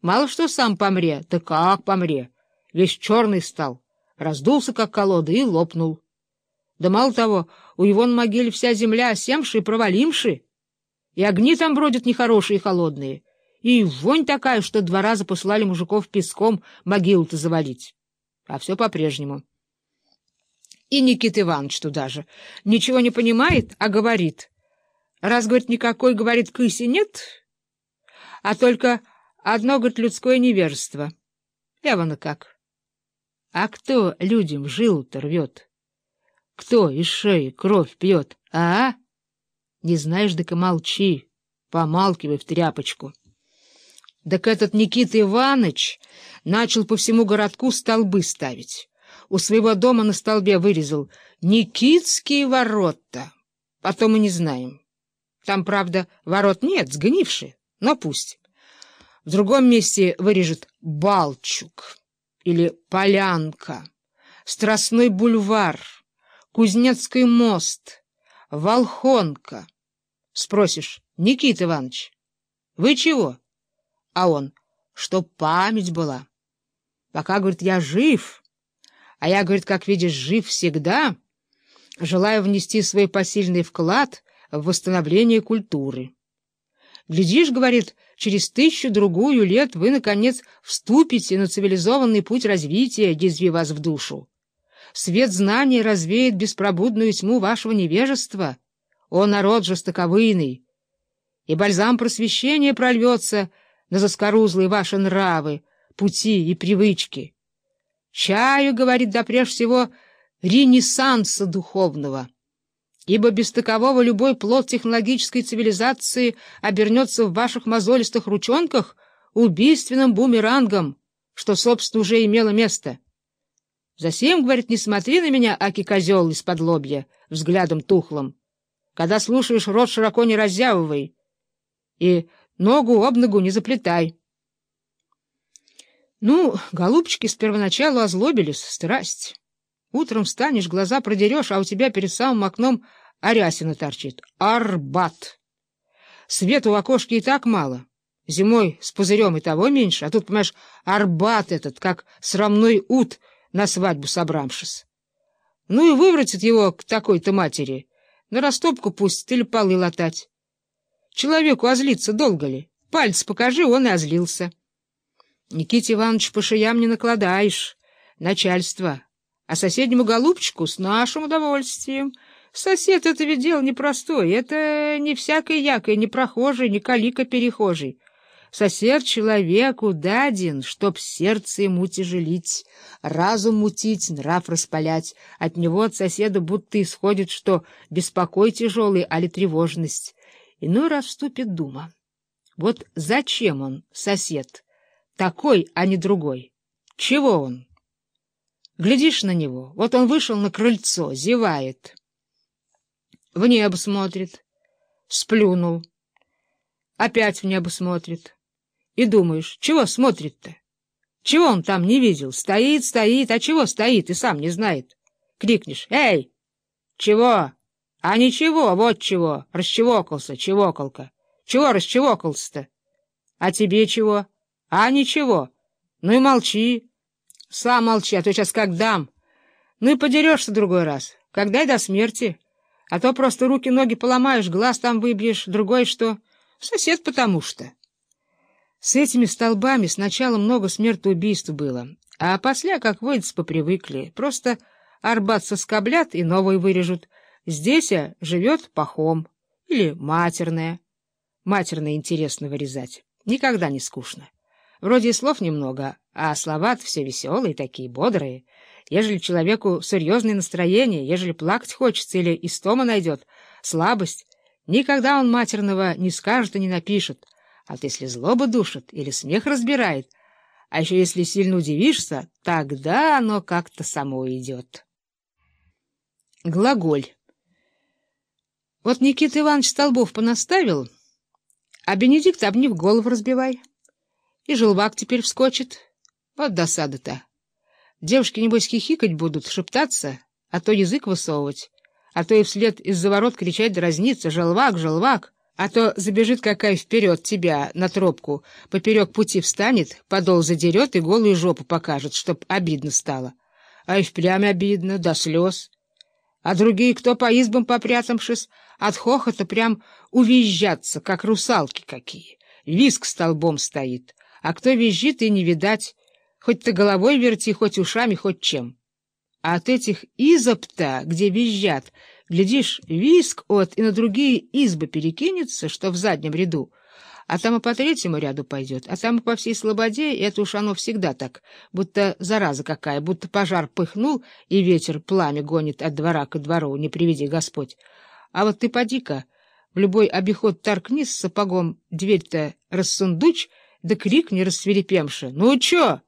Мало что сам помре, да как помре. Весь черный стал, раздулся, как колода, и лопнул. Да мало того, у его на могиле вся земля осемши и провалимши, и огни там бродят нехорошие и холодные, и вонь такая, что два раза посылали мужиков песком могилу-то завалить. А все по-прежнему. И Никита Иванович туда же. Ничего не понимает, а говорит. Раз, говорит, никакой, говорит, кыси нет, а только одно, говорит, людское невежество. Я вон как. А кто людям жилу-то рвет? Кто из шеи кровь пьет, а? Не знаешь, так и молчи, помалкивай в тряпочку. Так этот Никита Иванович начал по всему городку столбы ставить. У своего дома на столбе вырезал «Никитские ворота». Потом мы не знаем. Там, правда, ворот нет, сгнившие, но пусть. В другом месте вырежет «Балчук» или «Полянка», «Страстной бульвар», «Кузнецкий мост», «Волхонка». Спросишь, Никита Иванович, вы чего? А он, чтоб память была. Пока, говорит, я жив, а я, говорит, как видишь, жив всегда, желаю внести свой посильный вклад в восстановление культуры. Глядишь, говорит, через тысячу-другую лет вы, наконец, вступите на цивилизованный путь развития, язви вас в душу. Свет знаний развеет беспробудную тьму вашего невежества, о народ жестоковыйный, и бальзам просвещения прольется на заскорузлые ваши нравы, пути и привычки. Чаю, говорит, да прежде всего, ренессанса духовного, ибо без такового любой плод технологической цивилизации обернется в ваших мозолистых ручонках убийственным бумерангом, что, собственно, уже имело место. Засем, говорит, не смотри на меня, аки козел из-под лобья, взглядом тухлым. Когда слушаешь, рот широко не разъявывай, и ногу об ногу не заплетай. Ну, голубчики с первоначалу озлобились, страсть. Утром встанешь, глаза продерешь, а у тебя перед самым окном Арясина торчит. Арбат! Свету в окошке и так мало. Зимой с пузырем и того меньше, а тут, понимаешь, Арбат этот, как срамной ут на свадьбу собравшись. Ну и вывратит его к такой-то матери. На растопку пусть или полы латать. Человеку озлиться долго ли? Пальцы покажи, он и озлился. Никите Иванович по шеям не накладаешь. Начальство. А соседнему голубчику с нашим удовольствием. Сосед — это ведь дело непростое. Это не всякой якой, не прохожий, не калика-перехожий. Сосед человеку даден, чтоб сердце ему тяжелить, разум мутить, нрав распалять. От него, от соседа, будто исходит, что беспокой тяжелый, али тревожность. Иной раз вступит дума. Вот зачем он, сосед, такой, а не другой? Чего он? Глядишь на него, вот он вышел на крыльцо, зевает. В небо смотрит, сплюнул. Опять в небо смотрит. И думаешь, чего смотрит-то? Чего он там не видел? Стоит, стоит, а чего стоит и сам не знает. Крикнешь, «Эй! Чего?» А ничего, вот чего, расчевокался, чевоколка. Чего расчевокался-то? А тебе чего? А ничего. Ну и молчи. Сам молчи, а то сейчас как дам. Ну и подерешься другой раз, когда и до смерти. А то просто руки-ноги поломаешь, глаз там выбьешь, другой что? Сосед потому что. С этими столбами сначала много смертоубийств было, а после, как водится, попривыкли. Просто арбат соскоблят и новый вырежут — Здесь а, живет пахом или матерная. Матерное интересно вырезать. Никогда не скучно. Вроде и слов немного, а слова все веселые, такие бодрые. Ежели человеку серьезное настроение, ежели плакать хочется или истома найдет, слабость, никогда он матерного не скажет и не напишет. А вот если злоба душит или смех разбирает, а еще если сильно удивишься, тогда оно как-то само идет. Глаголь вот Никита Иванович Столбов понаставил, а Бенедикт об них голову разбивай. И желвак теперь вскочит. Вот досада-то. Девушки, небось, хихикать будут, шептаться, а то язык высовывать, а то и вслед из-за ворот кричать дразниться «Желвак, желвак!» А то забежит какая вперед тебя на тропку, поперек пути встанет, подол задерет и голую жопу покажет, чтоб обидно стало. А и впрямь обидно, до слез. А другие, кто по избам попрятавшись, от хохота прям увизжатся, как русалки какие. Виск столбом стоит, а кто визжит и не видать, хоть ты головой верти, хоть ушами, хоть чем. А от этих изоб-то, где визжат, глядишь, виск от и на другие избы перекинется, что в заднем ряду, а там и по третьему ряду пойдет, а там и по всей слободе, и это уж оно всегда так, будто зараза какая, будто пожар пыхнул, и ветер пламя гонит от двора к двору, не приведи Господь. А вот ты поди-ка, в любой обиход торкни с сапогом, дверь-то рассундуч, да крикни рассверепемши. «Ну чё?»